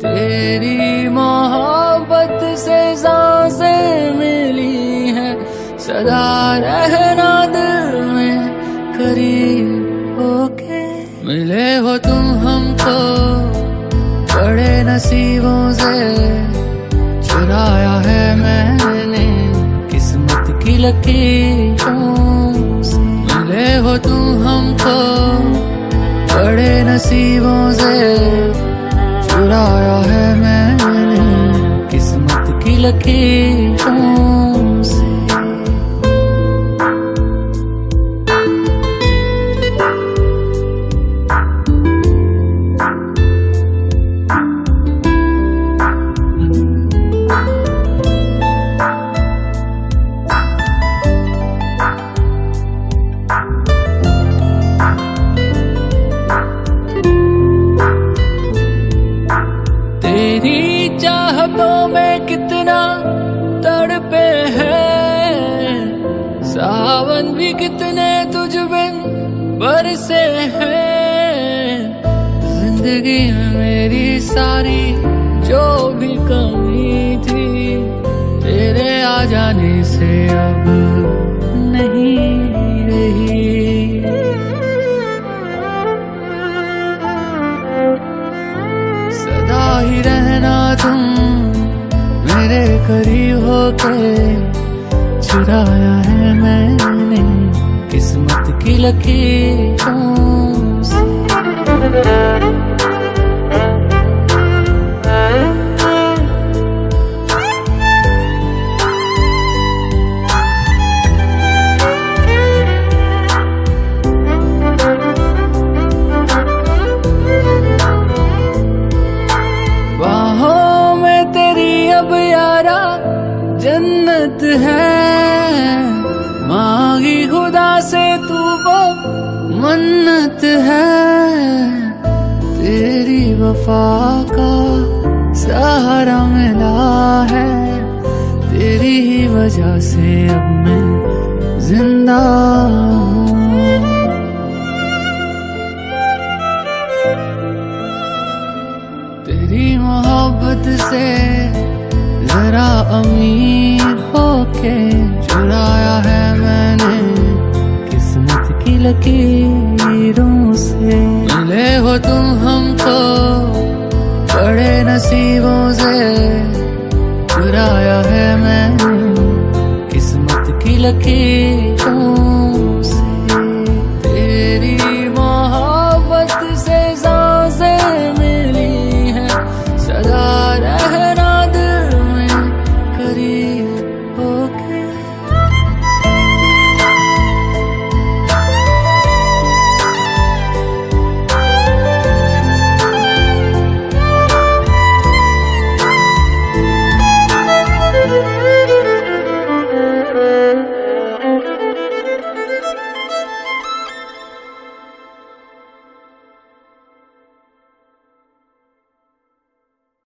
तेरी मोहब्बत से साँसें मिली है। सदा रहना दिल में करीब होके। मिले हो तुम हमको बड़े नसीबों से। चुराया है मैंने किस्मत की लकीरों से। मिले हो तुम हमको बड़े नसीबों से। चुराया है मैंने। किस्मत की लकीरों भी कितने तुझ बिन बरसे हैं। ज़िंदगी में मेरी सारी जो भी कमी थी, तेरे आ जाने से अब नहीं रही। सदा ही रहना तुम मेरे करीब होके। चुराया है मैंने किस्मत की लकीरों से। जन्नत है। वफा का सहारा मिला है। तेरी ही वजह से अब मैं ज़िंदा तेरी मोहब्बत से जरा अमीर होके चुराया है मैंने किस्मत की लकीरों से। लकीरों